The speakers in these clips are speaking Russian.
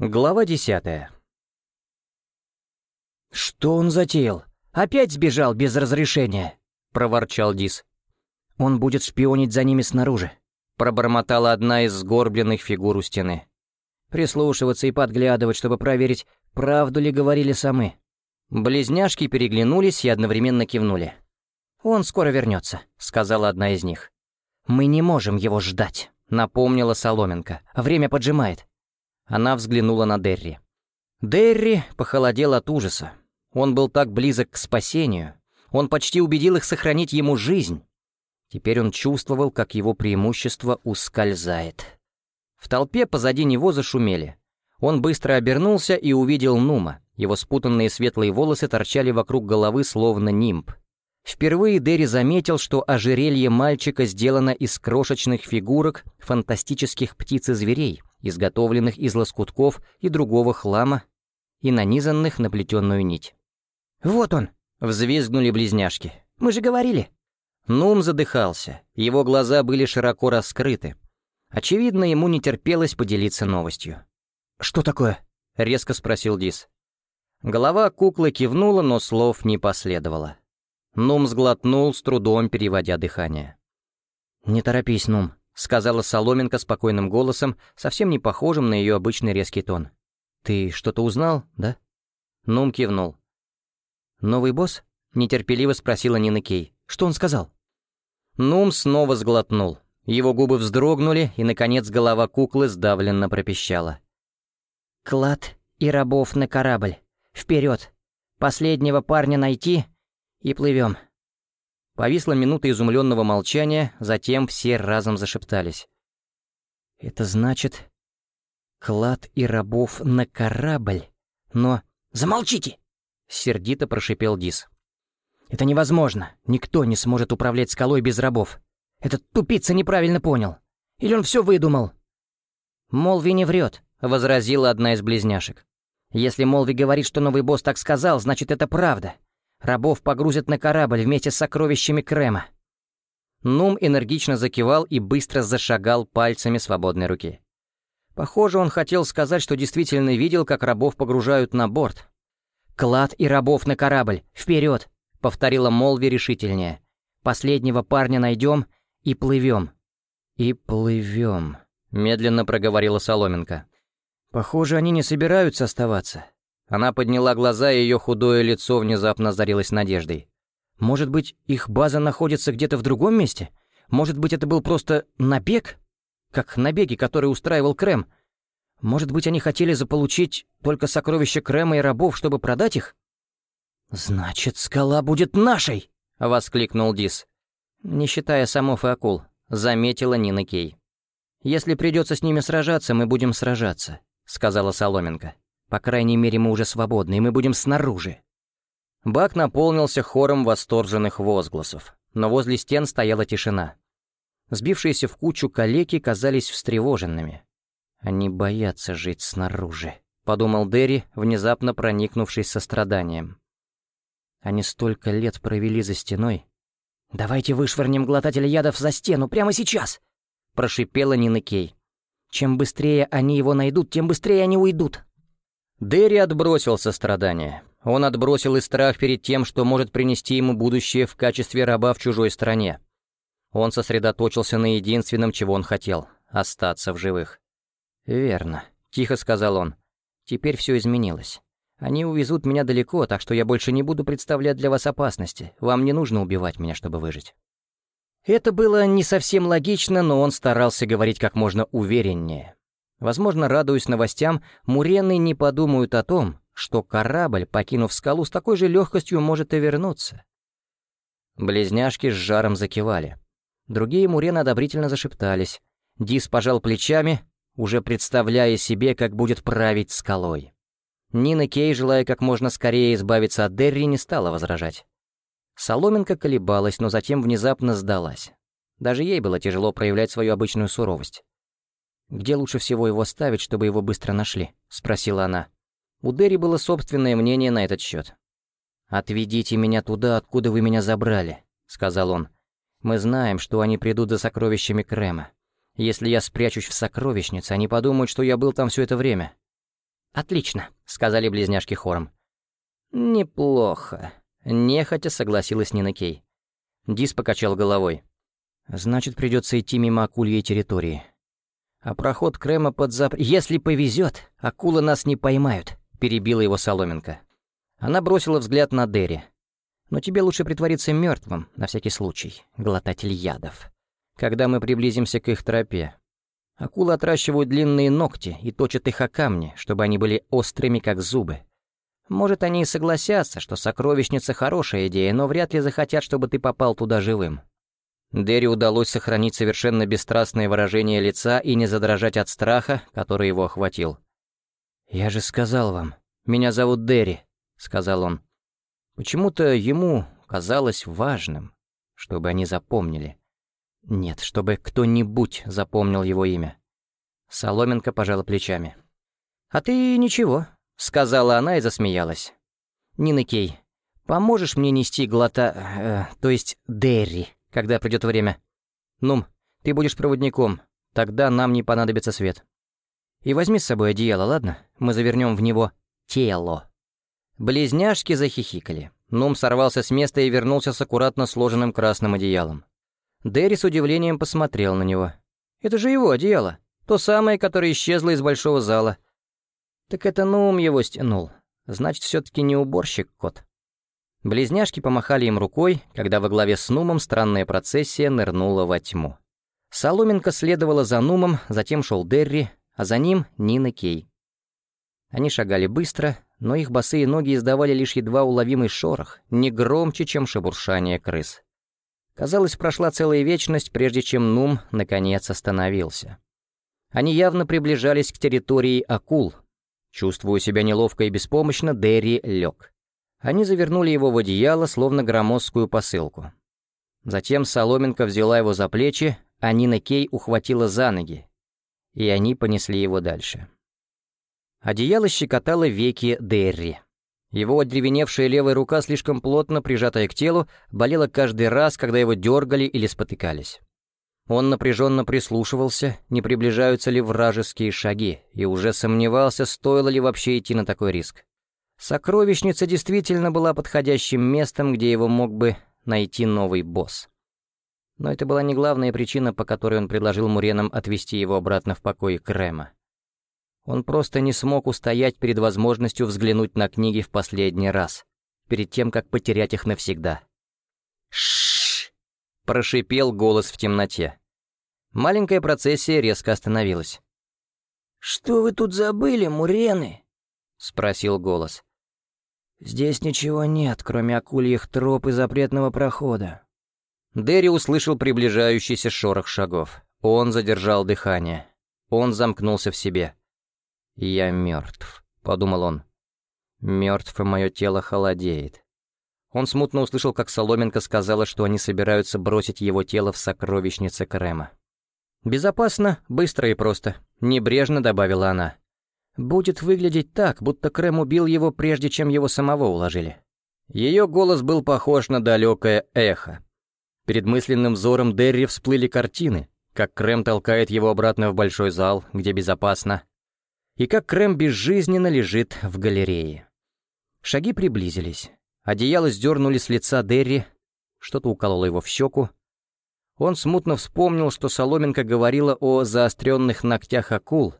Глава десятая. «Что он затеял? Опять сбежал без разрешения?» — проворчал Дис. «Он будет шпионить за ними снаружи», — пробормотала одна из сгорбленных фигур у стены. «Прислушиваться и подглядывать, чтобы проверить, правду ли говорили самы». Близняшки переглянулись и одновременно кивнули. «Он скоро вернется», — сказала одна из них. «Мы не можем его ждать», — напомнила Соломенко. «Время поджимает». Она взглянула на Дерри. Дерри похолодел от ужаса. Он был так близок к спасению. Он почти убедил их сохранить ему жизнь. Теперь он чувствовал, как его преимущество ускользает. В толпе позади него зашумели. Он быстро обернулся и увидел Нума. Его спутанные светлые волосы торчали вокруг головы, словно нимб. Впервые Дерри заметил, что ожерелье мальчика сделано из крошечных фигурок фантастических птиц и зверей, изготовленных из лоскутков и другого хлама и нанизанных на плетеную нить. «Вот он!» — взвизгнули близняшки. «Мы же говорили!» Нум задыхался, его глаза были широко раскрыты. Очевидно, ему не терпелось поделиться новостью. «Что такое?» — резко спросил Дис. Голова куклы кивнула, но слов не последовало. Нум сглотнул, с трудом переводя дыхание. «Не торопись, Нум», — сказала Соломенко спокойным голосом, совсем не похожим на ее обычный резкий тон. «Ты что-то узнал, да?» Нум кивнул. «Новый босс?» — нетерпеливо спросила Нина Кей. «Что он сказал?» Нум снова сглотнул. Его губы вздрогнули, и, наконец, голова куклы сдавленно пропищала. «Клад и рабов на корабль. Вперед! Последнего парня найти и плывем». Повисла минута изумленного молчания, затем все разом зашептались. «Это значит, клад и рабов на корабль, но...» «Замолчите!» — сердито прошипел Дис. «Это невозможно. Никто не сможет управлять скалой без рабов. Этот тупица неправильно понял. Или он все выдумал?» «Молви не врет», — возразила одна из близняшек. «Если Молви говорит, что новый босс так сказал, значит, это правда. Рабов погрузят на корабль вместе с сокровищами Крема». Нум энергично закивал и быстро зашагал пальцами свободной руки. Похоже, он хотел сказать, что действительно видел, как рабов погружают на борт. «Клад и рабов на корабль! Вперед!» — повторила Молви решительнее. «Последнего парня найдем и плывем». «И плывем», — медленно проговорила Соломенко. «Похоже, они не собираются оставаться». Она подняла глаза, и ее худое лицо внезапно озарилось надеждой. «Может быть, их база находится где-то в другом месте? Может быть, это был просто набег?» как набеги, которые устраивал Крем. Может быть, они хотели заполучить только сокровища Крема и рабов, чтобы продать их? «Значит, скала будет нашей!» — воскликнул Дис. «Не считая самов и акул», — заметила Нина Кей. «Если придется с ними сражаться, мы будем сражаться», — сказала Соломенко. «По крайней мере, мы уже свободны, и мы будем снаружи». Бак наполнился хором восторженных возгласов, но возле стен стояла тишина. Сбившиеся в кучу калеки казались встревоженными. «Они боятся жить снаружи», — подумал Дерри, внезапно проникнувшись состраданием. «Они столько лет провели за стеной». «Давайте вышвырнем глотателя ядов за стену прямо сейчас!» — прошипела Нина Кей. «Чем быстрее они его найдут, тем быстрее они уйдут». Дерри отбросил сострадание. Он отбросил и страх перед тем, что может принести ему будущее в качестве раба в чужой стране. Он сосредоточился на единственном, чего он хотел — остаться в живых. «Верно», — тихо сказал он. «Теперь все изменилось. Они увезут меня далеко, так что я больше не буду представлять для вас опасности. Вам не нужно убивать меня, чтобы выжить». Это было не совсем логично, но он старался говорить как можно увереннее. Возможно, радуясь новостям, мурены не подумают о том, что корабль, покинув скалу, с такой же легкостью может и вернуться. Близняшки с жаром закивали. Другие мурены одобрительно зашептались. Дис пожал плечами, уже представляя себе, как будет править скалой. Нина Кей, желая как можно скорее избавиться от Дерри, не стала возражать. Соломенка колебалась, но затем внезапно сдалась. Даже ей было тяжело проявлять свою обычную суровость. «Где лучше всего его оставить, чтобы его быстро нашли?» — спросила она. У Дерри было собственное мнение на этот счет. «Отведите меня туда, откуда вы меня забрали», — сказал он. Мы знаем, что они придут за сокровищами Крема. Если я спрячусь в сокровищнице, они подумают, что я был там все это время. «Отлично», — сказали близняшки хором. «Неплохо», — нехотя согласилась Нина Кей. Дис покачал головой. «Значит, придется идти мимо акульей территории. А проход Крема под зап... Если повезет, акулы нас не поймают», — перебила его Соломенко. Она бросила взгляд на Дерри. «Но тебе лучше притвориться мертвым, на всякий случай, глотатель ядов. Когда мы приблизимся к их тропе, Акулы отращивают длинные ногти и точат их о камни, чтобы они были острыми, как зубы. Может, они и согласятся, что сокровищница — хорошая идея, но вряд ли захотят, чтобы ты попал туда живым. Дерри удалось сохранить совершенно бесстрастное выражение лица и не задрожать от страха, который его охватил. «Я же сказал вам, меня зовут Дерри», — сказал он. Почему-то ему казалось важным, чтобы они запомнили. Нет, чтобы кто-нибудь запомнил его имя. Соломенко пожала плечами. «А ты ничего», — сказала она и засмеялась. «Нина Кей, поможешь мне нести глота... Э, то есть Дерри, когда придет время? Нум, ты будешь проводником, тогда нам не понадобится свет. И возьми с собой одеяло, ладно? Мы завернем в него тело». Близняшки захихикали. Нум сорвался с места и вернулся с аккуратно сложенным красным одеялом. Дерри с удивлением посмотрел на него. «Это же его одеяло. То самое, которое исчезло из большого зала». «Так это Нум его стянул. Значит, все-таки не уборщик кот». Близняшки помахали им рукой, когда во главе с Нумом странная процессия нырнула во тьму. Соломенко следовала за Нумом, затем шел Дерри, а за ним Нина Кей. Они шагали быстро, но их босые ноги издавали лишь едва уловимый шорох, не громче, чем шебуршание крыс. Казалось, прошла целая вечность, прежде чем Нум наконец остановился. Они явно приближались к территории акул. Чувствуя себя неловко и беспомощно, Дерри лег. Они завернули его в одеяло, словно громоздкую посылку. Затем Соломенко взяла его за плечи, а Нина Кей ухватила за ноги, и они понесли его дальше. Одеяло щекотало веки Дерри. Его одревеневшая левая рука, слишком плотно прижатая к телу, болела каждый раз, когда его дергали или спотыкались. Он напряженно прислушивался, не приближаются ли вражеские шаги, и уже сомневался, стоило ли вообще идти на такой риск. Сокровищница действительно была подходящим местом, где его мог бы найти новый босс. Но это была не главная причина, по которой он предложил Муренам отвезти его обратно в покой Крема. Он просто не смог устоять перед возможностью взглянуть на книги в последний раз, перед тем, как потерять их навсегда. Шш! прошипел голос в темноте. Маленькая процессия резко остановилась. «Что вы тут забыли, мурены?» — спросил голос. «Здесь ничего нет, кроме акульих троп и запретного прохода». Дерри услышал приближающийся шорох шагов. Он задержал дыхание. Он замкнулся в себе. «Я мертв», — подумал он. «Мертв, и мое тело холодеет». Он смутно услышал, как Соломенко сказала, что они собираются бросить его тело в сокровищнице Крема. «Безопасно, быстро и просто», — небрежно добавила она. «Будет выглядеть так, будто Крем убил его, прежде чем его самого уложили». Ее голос был похож на далекое эхо. Перед мысленным взором Дерри всплыли картины, как Крем толкает его обратно в большой зал, где безопасно, и как Крем безжизненно лежит в галерее. Шаги приблизились. Одеяло сдернули с лица Дерри, что-то укололо его в щеку. Он смутно вспомнил, что Соломенко говорила о заостренных ногтях акул,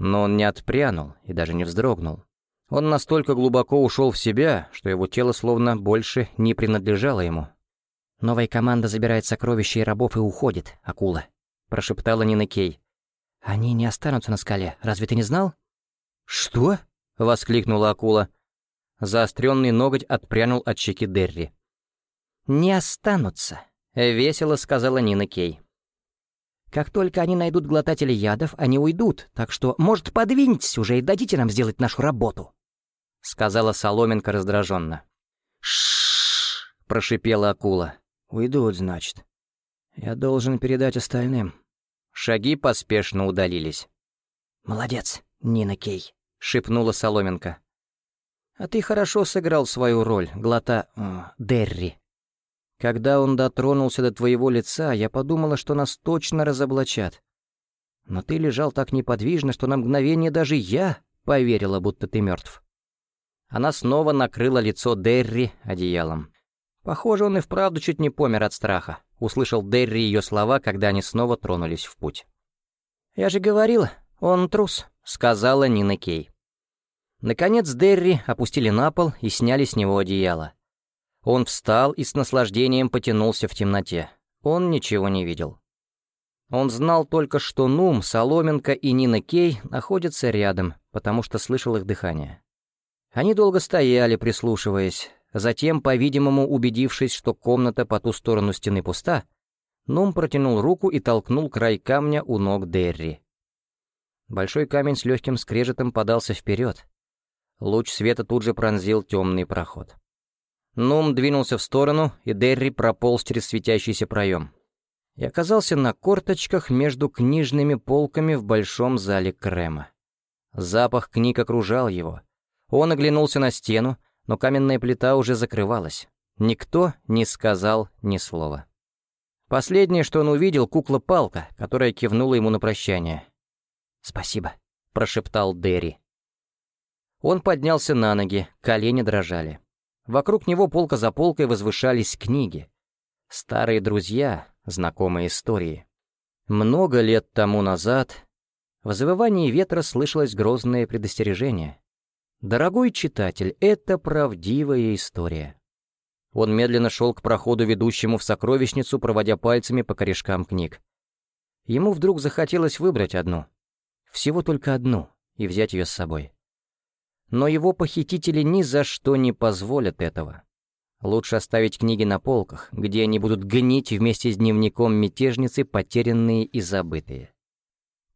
но он не отпрянул и даже не вздрогнул. Он настолько глубоко ушел в себя, что его тело словно больше не принадлежало ему. «Новая команда забирает сокровища и рабов и уходит, акула», — прошептала Нина Кей. «Они не останутся на скале, разве ты не знал?» «Что?» — воскликнула акула. Заостренный ноготь отпрянул от щеки Дерри. «Не останутся», — весело сказала Нина Кей. «Как только они найдут глотателя ядов, они уйдут, так что, может, подвиньтесь уже и дадите нам сделать нашу работу», — сказала Соломенко раздраженно. «Ш-ш-ш», прошипела акула. «Уйдут, значит. Я должен передать остальным». Шаги поспешно удалились. «Молодец, Нина Кей», — шепнула Соломенко. «А ты хорошо сыграл свою роль, глота... Э, Дерри. Когда он дотронулся до твоего лица, я подумала, что нас точно разоблачат. Но ты лежал так неподвижно, что на мгновение даже я поверила, будто ты мертв. Она снова накрыла лицо Дерри одеялом. Похоже, он и вправду чуть не помер от страха. Услышал Дерри ее слова, когда они снова тронулись в путь. «Я же говорила, он трус», — сказала Нина Кей. Наконец Дерри опустили на пол и сняли с него одеяло. Он встал и с наслаждением потянулся в темноте. Он ничего не видел. Он знал только, что Нум, Соломенко и Нина Кей находятся рядом, потому что слышал их дыхание. Они долго стояли, прислушиваясь. Затем, по-видимому, убедившись, что комната по ту сторону стены пуста, Нум протянул руку и толкнул край камня у ног Дерри. Большой камень с легким скрежетом подался вперед. Луч света тут же пронзил темный проход. Нум двинулся в сторону, и Дерри прополз через светящийся проем. И оказался на корточках между книжными полками в большом зале Крема. Запах книг окружал его. Он оглянулся на стену, но каменная плита уже закрывалась. Никто не сказал ни слова. Последнее, что он увидел, кукла-палка, которая кивнула ему на прощание. «Спасибо», — прошептал Дерри. Он поднялся на ноги, колени дрожали. Вокруг него полка за полкой возвышались книги. Старые друзья, знакомые истории. Много лет тому назад в завывании ветра слышалось грозное предостережение. «Дорогой читатель, это правдивая история». Он медленно шел к проходу, ведущему в сокровищницу, проводя пальцами по корешкам книг. Ему вдруг захотелось выбрать одну. Всего только одну, и взять ее с собой. Но его похитители ни за что не позволят этого. Лучше оставить книги на полках, где они будут гнить вместе с дневником мятежницы, потерянные и забытые.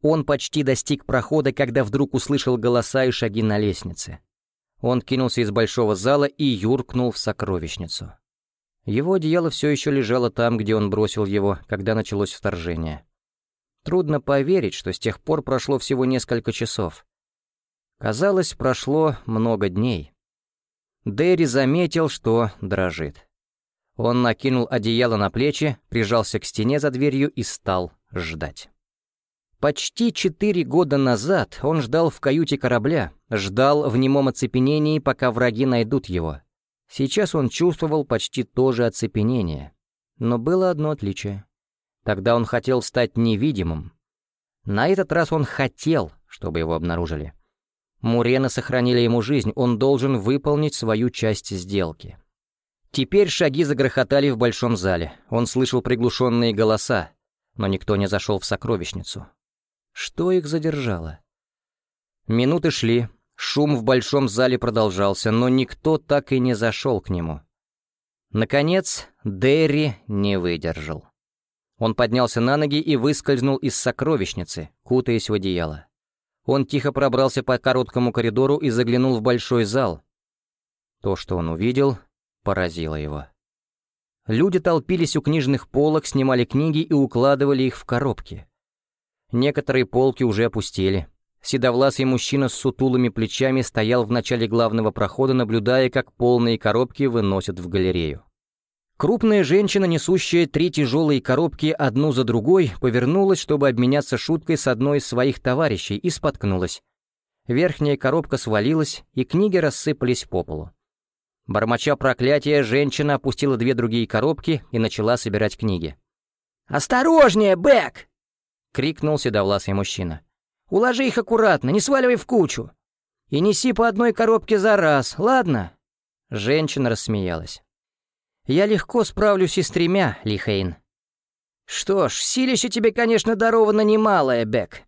Он почти достиг прохода, когда вдруг услышал голоса и шаги на лестнице. Он кинулся из большого зала и юркнул в сокровищницу. Его одеяло все еще лежало там, где он бросил его, когда началось вторжение. Трудно поверить, что с тех пор прошло всего несколько часов. Казалось, прошло много дней. Дэри заметил, что дрожит. Он накинул одеяло на плечи, прижался к стене за дверью и стал ждать. Почти четыре года назад он ждал в каюте корабля, ждал в немом оцепенении, пока враги найдут его. Сейчас он чувствовал почти то же оцепенение. Но было одно отличие. Тогда он хотел стать невидимым. На этот раз он хотел, чтобы его обнаружили. Мурены сохранили ему жизнь, он должен выполнить свою часть сделки. Теперь шаги загрохотали в большом зале. Он слышал приглушенные голоса, но никто не зашел в сокровищницу. Что их задержало? Минуты шли, шум в большом зале продолжался, но никто так и не зашел к нему. Наконец, Дерри не выдержал. Он поднялся на ноги и выскользнул из сокровищницы, кутаясь в одеяло. Он тихо пробрался по короткому коридору и заглянул в большой зал. То, что он увидел, поразило его. Люди толпились у книжных полок, снимали книги и укладывали их в коробки. Некоторые полки уже опустели. Седовласый мужчина с сутулыми плечами стоял в начале главного прохода, наблюдая, как полные коробки выносят в галерею. Крупная женщина, несущая три тяжелые коробки одну за другой, повернулась, чтобы обменяться шуткой с одной из своих товарищей, и споткнулась. Верхняя коробка свалилась, и книги рассыпались по полу. Бормоча проклятия, женщина опустила две другие коробки и начала собирать книги. «Осторожнее, Бэк!» — крикнул седовласый мужчина. «Уложи их аккуратно, не сваливай в кучу. И неси по одной коробке за раз, ладно?» Женщина рассмеялась. Я легко справлюсь и с тремя, Лихейн. Что ж, силище тебе, конечно, даровано немалое, Бек.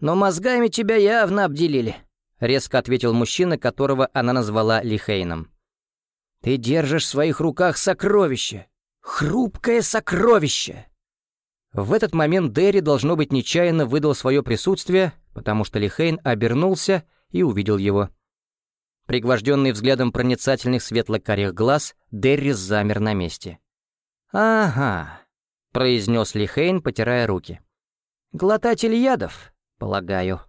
Но мозгами тебя явно обделили, — резко ответил мужчина, которого она назвала Лихейном. Ты держишь в своих руках сокровище. Хрупкое сокровище. В этот момент Дерри, должно быть, нечаянно выдал свое присутствие, потому что Лихейн обернулся и увидел его. Пригвожденный взглядом проницательных светло-карих глаз, Деррис замер на месте. «Ага», — произнес Лихейн, потирая руки. «Глотатель ядов, полагаю».